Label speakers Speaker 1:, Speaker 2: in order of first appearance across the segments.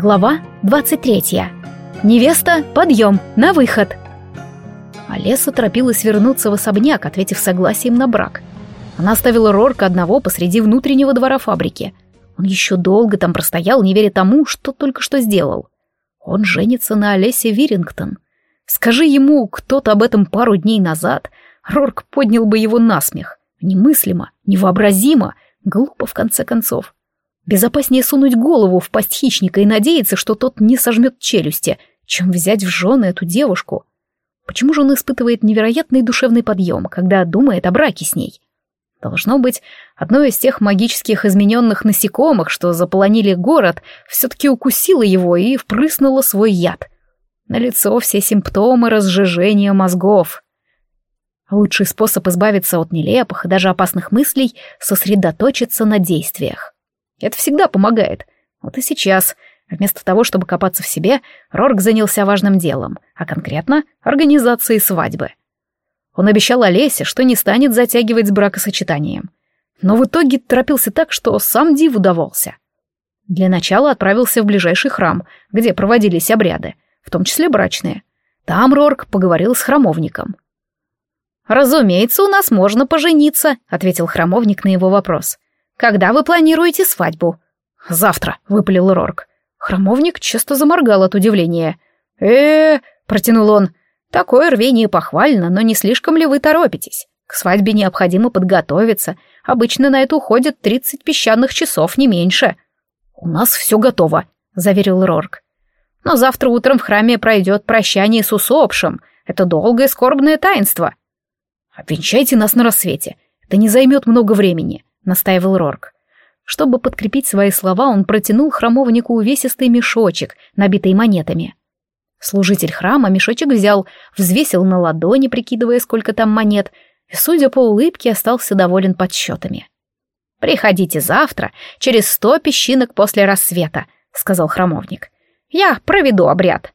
Speaker 1: Глава 23. Невеста, подъем, на выход. Олеса торопилась вернуться в особняк, ответив согласием на брак. Она оставила Рорка одного посреди внутреннего двора фабрики. Он еще долго там простоял, не веря тому, что только что сделал. Он женится на Олесе Вирингтон. Скажи ему кто-то об этом пару дней назад, Рорк поднял бы его на смех. Немыслимо, невообразимо, глупо в конце концов. Безопаснее сунуть голову в пасть хищника и надеяться, что тот не сожмет челюсти, чем взять в жены эту девушку. Почему же он испытывает невероятный душевный подъем, когда думает о браке с ней? Должно быть, одно из тех магических измененных насекомых, что заполонили город, все-таки укусило его и впрыснуло свой яд. На лицо все симптомы разжижения мозгов. Лучший способ избавиться от нелепых и даже опасных мыслей — сосредоточиться на действиях. Это всегда помогает. Вот и сейчас, вместо того, чтобы копаться в себе, Рорк занялся важным делом, а конкретно организацией свадьбы. Он обещал Олесе, что не станет затягивать с бракосочетанием. Но в итоге торопился так, что сам Див удавался. Для начала отправился в ближайший храм, где проводились обряды, в том числе брачные. Там Рорк поговорил с храмовником. «Разумеется, у нас можно пожениться», — ответил храмовник на его вопрос. Когда вы планируете свадьбу?» «Завтра», — выпалил Рорк. Хромовник часто заморгал от удивления. э протянул он. «Такое рвение похвально, но не слишком ли вы торопитесь? К свадьбе необходимо подготовиться. Обычно на это уходит тридцать песчаных часов, не меньше». «У нас все готово», — заверил Рорк. «Но завтра утром в храме пройдет прощание с усопшим. Это долгое скорбное таинство». «Обвенчайте нас на рассвете. Это не займет много времени настаивал Рорк. Чтобы подкрепить свои слова, он протянул храмовнику увесистый мешочек, набитый монетами. Служитель храма мешочек взял, взвесил на ладони, прикидывая, сколько там монет, и, судя по улыбке, остался доволен подсчетами. «Приходите завтра, через сто песчинок после рассвета», — сказал храмовник. «Я проведу обряд».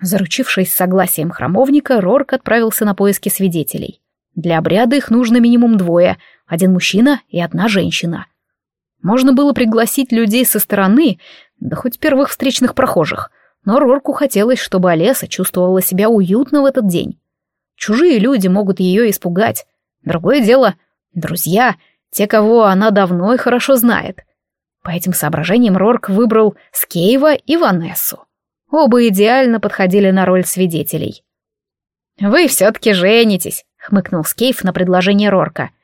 Speaker 1: Заручившись согласием храмовника, Рорк отправился на поиски свидетелей. Для обряда их нужно минимум двое, один мужчина и одна женщина. Можно было пригласить людей со стороны, да хоть первых встречных прохожих, но Рорку хотелось, чтобы Олеса чувствовала себя уютно в этот день. Чужие люди могут ее испугать. Другое дело — друзья, те, кого она давно и хорошо знает. По этим соображениям Рорк выбрал Скейва и Ванессу. Оба идеально подходили на роль свидетелей. «Вы все-таки женитесь», — хмыкнул Скейв на предложение Рорка —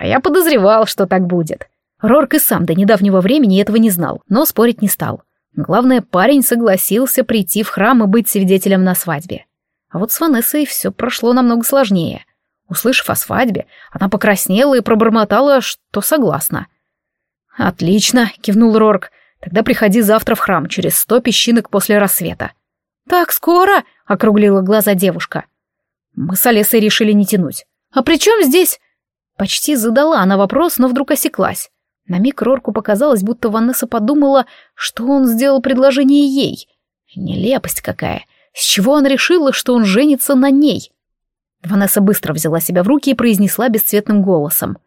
Speaker 1: а я подозревал, что так будет. Рорк и сам до недавнего времени этого не знал, но спорить не стал. Главное, парень согласился прийти в храм и быть свидетелем на свадьбе. А вот с Ванессой все прошло намного сложнее. Услышав о свадьбе, она покраснела и пробормотала, что согласна. «Отлично», — кивнул Рорк. «Тогда приходи завтра в храм, через сто песчинок после рассвета». «Так скоро?» — округлила глаза девушка. Мы с Олесой решили не тянуть. «А при чем здесь...» Почти задала она вопрос, но вдруг осеклась. На миг Рорку показалось, будто Ванесса подумала, что он сделал предложение ей. Нелепость какая. С чего она решила, что он женится на ней? Ванесса быстро взяла себя в руки и произнесла бесцветным голосом.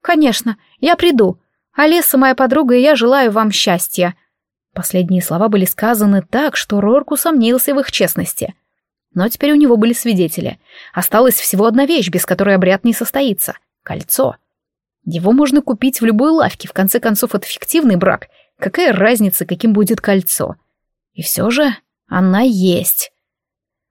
Speaker 1: «Конечно, я приду. Олеса моя подруга, и я желаю вам счастья». Последние слова были сказаны так, что Рорку сомнился в их честности. Но теперь у него были свидетели. Осталась всего одна вещь, без которой обряд не состоится — Кольцо. Его можно купить в любой лавке, в конце концов, это фиктивный брак. Какая разница, каким будет кольцо? И все же она есть.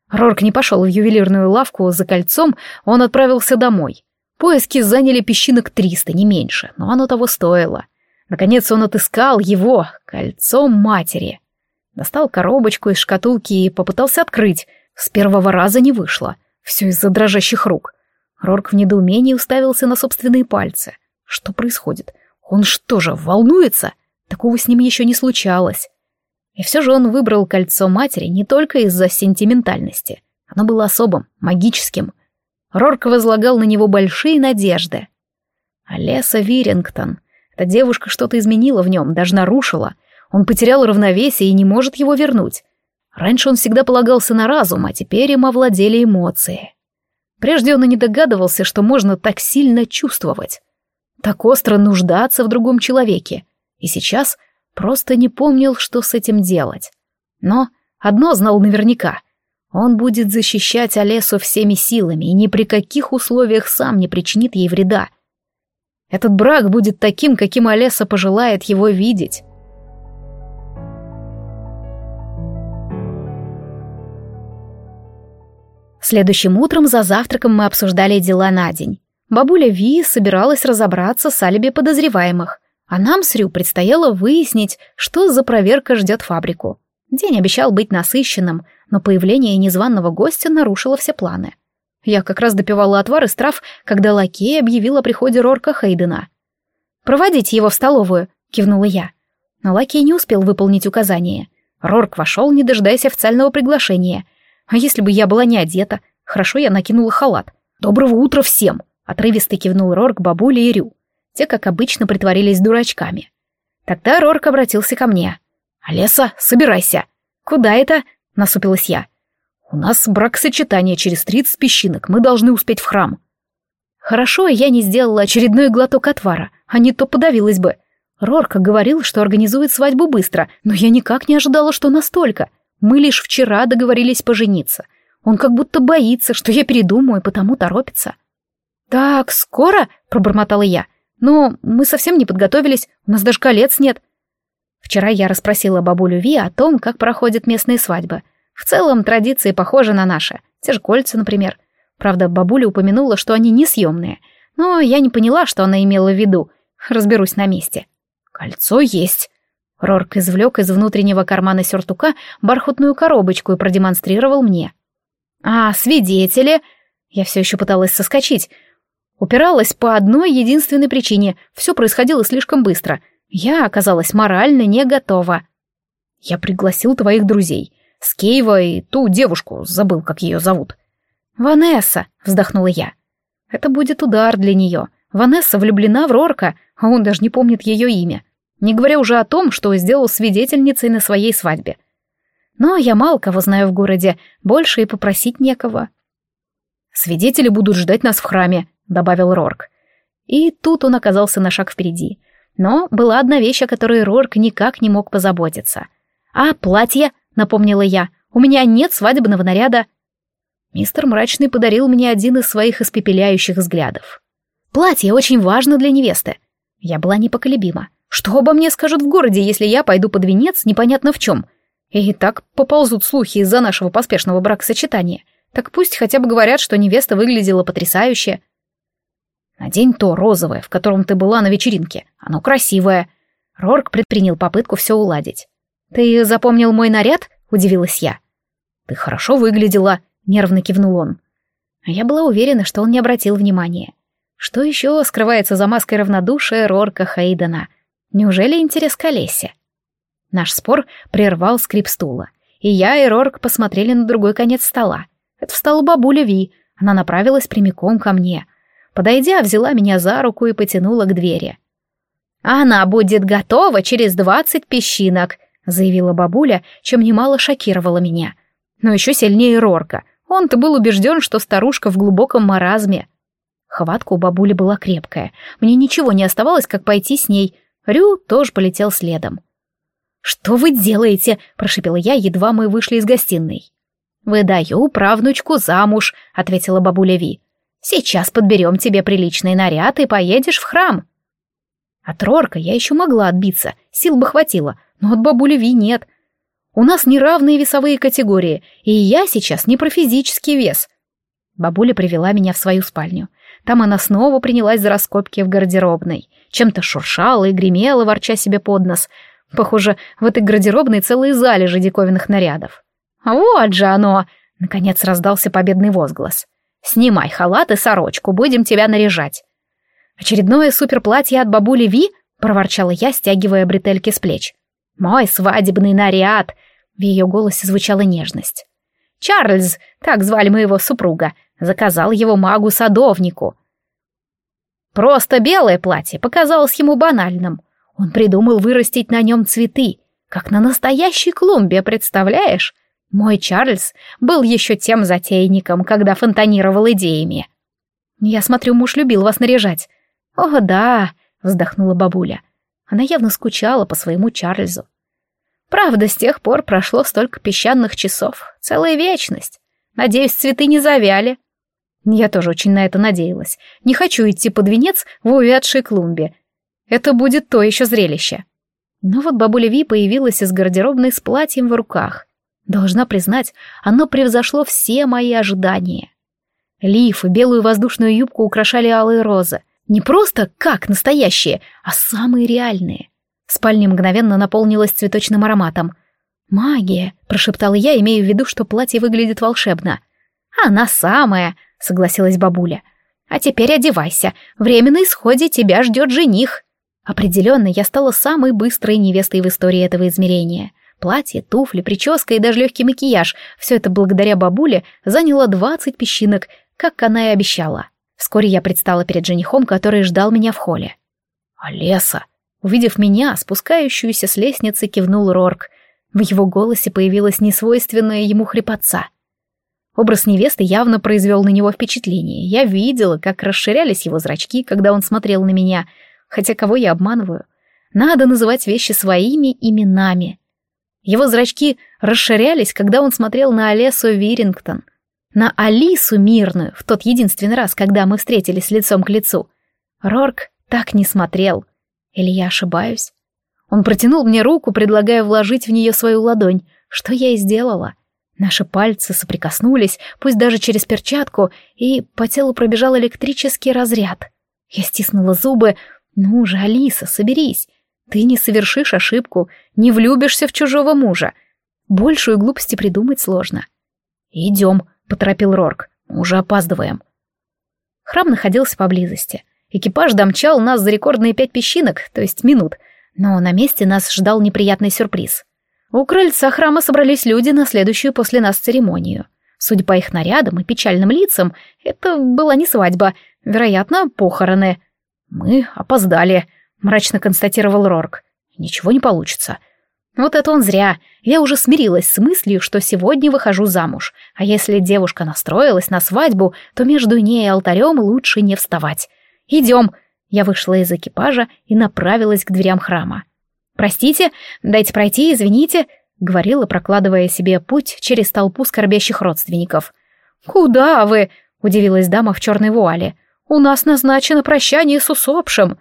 Speaker 1: Рорк не пошел в ювелирную лавку за кольцом, он отправился домой. Поиски заняли песчинок триста, не меньше, но оно того стоило. Наконец он отыскал его, кольцо матери. Достал коробочку из шкатулки и попытался открыть. С первого раза не вышло. Все из-за дрожащих рук. Рорк в недоумении уставился на собственные пальцы. Что происходит? Он что же, волнуется? Такого с ним еще не случалось. И все же он выбрал кольцо матери не только из-за сентиментальности. Оно было особым, магическим. Рорк возлагал на него большие надежды. Олеса Вирингтон. Эта девушка что-то изменила в нем, даже нарушила. Он потерял равновесие и не может его вернуть. Раньше он всегда полагался на разум, а теперь им овладели эмоции. Прежде он и не догадывался, что можно так сильно чувствовать, так остро нуждаться в другом человеке. И сейчас просто не помнил, что с этим делать. Но одно знал наверняка. Он будет защищать Олесу всеми силами и ни при каких условиях сам не причинит ей вреда. Этот брак будет таким, каким Олеса пожелает его видеть. Следующим утром за завтраком мы обсуждали дела на день. Бабуля Ви собиралась разобраться с алиби подозреваемых, а нам с Рю предстояло выяснить, что за проверка ждет фабрику. День обещал быть насыщенным, но появление незваного гостя нарушило все планы. Я как раз допивала отвар из трав, когда лакей объявил о приходе Рорка Хейдена. «Проводите его в столовую», — кивнула я. Но лакей не успел выполнить указание. Рорк вошел, не дожидаясь официального приглашения. А если бы я была не одета? Хорошо, я накинула халат. «Доброго утра всем!» — отрывисто кивнул Рорк бабуле и Рю. Те, как обычно, притворились дурачками. Тогда Рорк обратился ко мне. «Олеса, собирайся!» «Куда это?» — насупилась я. «У нас бракосочетание через тридцать песчинок, мы должны успеть в храм». Хорошо, я не сделала очередной глоток отвара, а не то подавилась бы. Рорка говорил, что организует свадьбу быстро, но я никак не ожидала, что настолько. Мы лишь вчера договорились пожениться. Он как будто боится, что я передумаю, потому торопится. «Так, скоро?» — пробормотала я. «Но мы совсем не подготовились, у нас даже колец нет». Вчера я расспросила бабулю Ви о том, как проходят местные свадьбы — в целом, традиции похожи на наши. Те же кольца, например. Правда, бабуля упомянула, что они несъемные. Но я не поняла, что она имела в виду. Разберусь на месте. Кольцо есть. Рорк извлек из внутреннего кармана сюртука бархатную коробочку и продемонстрировал мне. А свидетели? Я все еще пыталась соскочить. Упиралась по одной единственной причине. Все происходило слишком быстро. Я оказалась морально не готова. Я пригласил твоих друзей. Скейва и ту девушку, забыл, как ее зовут. «Ванесса», — вздохнула я. «Это будет удар для нее. Ванесса влюблена в Рорка, а он даже не помнит ее имя. Не говоря уже о том, что сделал свидетельницей на своей свадьбе. Но я мало кого знаю в городе, больше и попросить некого». «Свидетели будут ждать нас в храме», — добавил Рорк. И тут он оказался на шаг впереди. Но была одна вещь, о которой Рорк никак не мог позаботиться. «А платье?» напомнила я. «У меня нет свадебного наряда». Мистер Мрачный подарил мне один из своих испепеляющих взглядов. «Платье очень важно для невесты». Я была непоколебима. «Что обо мне скажут в городе, если я пойду под венец непонятно в чем?» И так поползут слухи из-за нашего поспешного бракосочетания. Так пусть хотя бы говорят, что невеста выглядела потрясающе. Надень то розовое, в котором ты была на вечеринке. Оно красивое. Рорк предпринял попытку все уладить. «Ты запомнил мой наряд?» — удивилась я. «Ты хорошо выглядела», — нервно кивнул он. А я была уверена, что он не обратил внимания. Что еще скрывается за маской равнодушия Рорка Хейдена? Неужели интерес к Олесе? Наш спор прервал скрип стула, и я и Рорк посмотрели на другой конец стола. Это встала бабуля Ви, она направилась прямиком ко мне. Подойдя, взяла меня за руку и потянула к двери. «Она будет готова через двадцать песчинок», заявила бабуля, чем немало шокировала меня. Но еще сильнее Рорка. Он-то был убежден, что старушка в глубоком маразме. Хватка у бабули была крепкая. Мне ничего не оставалось, как пойти с ней. Рю тоже полетел следом. «Что вы делаете?» — прошипела я, едва мы вышли из гостиной. «Выдаю правнучку замуж», — ответила бабуля Ви. «Сейчас подберем тебе приличный наряд и поедешь в храм». От Рорка я еще могла отбиться, сил бы хватило, но от бабули Ви нет. У нас неравные весовые категории, и я сейчас не про физический вес. Бабуля привела меня в свою спальню. Там она снова принялась за раскопки в гардеробной. Чем-то шуршала и гремела, ворча себе под нос. Похоже, в этой гардеробной целые залежи диковинных нарядов. «Вот же оно!» — наконец раздался победный возглас. «Снимай халат и сорочку, будем тебя наряжать». «Очередное суперплатье от бабули Ви?» — проворчала я, стягивая бретельки с плеч. «Мой свадебный наряд!» В ее голосе звучала нежность. «Чарльз, так звали моего супруга, заказал его магу-садовнику. Просто белое платье показалось ему банальным. Он придумал вырастить на нем цветы, как на настоящей клумбе, представляешь? Мой Чарльз был еще тем затейником, когда фонтанировал идеями. Я смотрю, муж любил вас наряжать. О, да, вздохнула бабуля. Она явно скучала по своему Чарльзу. Правда, с тех пор прошло столько песчаных часов, целая вечность. Надеюсь, цветы не завяли. Я тоже очень на это надеялась. Не хочу идти под венец в увядшей клумбе. Это будет то еще зрелище. Но вот бабуля Ви появилась из гардеробной с платьем в руках. Должна признать, оно превзошло все мои ожидания. Лиф и белую воздушную юбку украшали алые розы. Не просто как настоящие, а самые реальные. Спальня мгновенно наполнилась цветочным ароматом. «Магия», — прошептала я, имея в виду, что платье выглядит волшебно. «Она самая», — согласилась бабуля. «А теперь одевайся. Время на исходе тебя ждет жених». Определенно, я стала самой быстрой невестой в истории этого измерения. Платье, туфли, прическа и даже легкий макияж — все это благодаря бабуле заняло двадцать песчинок, как она и обещала. Вскоре я предстала перед женихом, который ждал меня в холле. «Олеса!» Увидев меня, спускающуюся с лестницы, кивнул Рорк. В его голосе появилась несвойственная ему хрипотца. Образ невесты явно произвел на него впечатление. Я видела, как расширялись его зрачки, когда он смотрел на меня. Хотя кого я обманываю? Надо называть вещи своими именами. Его зрачки расширялись, когда он смотрел на Олесу Вирингтон — на Алису мирную в тот единственный раз, когда мы встретились лицом к лицу. Рорк так не смотрел. Или я ошибаюсь? Он протянул мне руку, предлагая вложить в нее свою ладонь, что я и сделала. Наши пальцы соприкоснулись, пусть даже через перчатку, и по телу пробежал электрический разряд. Я стиснула зубы. «Ну же, Алиса, соберись. Ты не совершишь ошибку, не влюбишься в чужого мужа. Большую глупости придумать сложно. Идем», — поторопил Рорк. «Уже опаздываем». Храм находился поблизости. Экипаж домчал нас за рекордные пять песчинок, то есть минут, но на месте нас ждал неприятный сюрприз. У крыльца храма собрались люди на следующую после нас церемонию. Судя по их нарядам и печальным лицам, это была не свадьба, вероятно, похороны. «Мы опоздали», — мрачно констатировал Рорк. «Ничего не получится. Вот это он зря. Я уже смирилась с мыслью, что сегодня выхожу замуж. А если девушка настроилась на свадьбу, то между ней и алтарем лучше не вставать. Идем. Я вышла из экипажа и направилась к дверям храма. «Простите, дайте пройти, извините», — говорила, прокладывая себе путь через толпу скорбящих родственников. «Куда вы?» — удивилась дама в черной вуале. «У нас назначено прощание с усопшим».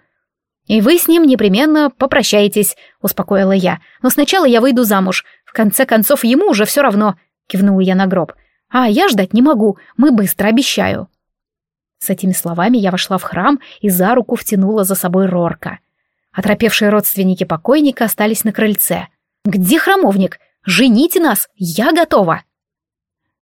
Speaker 1: «И вы с ним непременно попрощаетесь», — успокоила я. «Но сначала я выйду замуж. В конце концов, ему уже все равно», — кивнула я на гроб. «А я ждать не могу. Мы быстро, обещаю». С этими словами я вошла в храм и за руку втянула за собой Рорка. Оторопевшие родственники покойника остались на крыльце. «Где храмовник? Жените нас! Я готова!»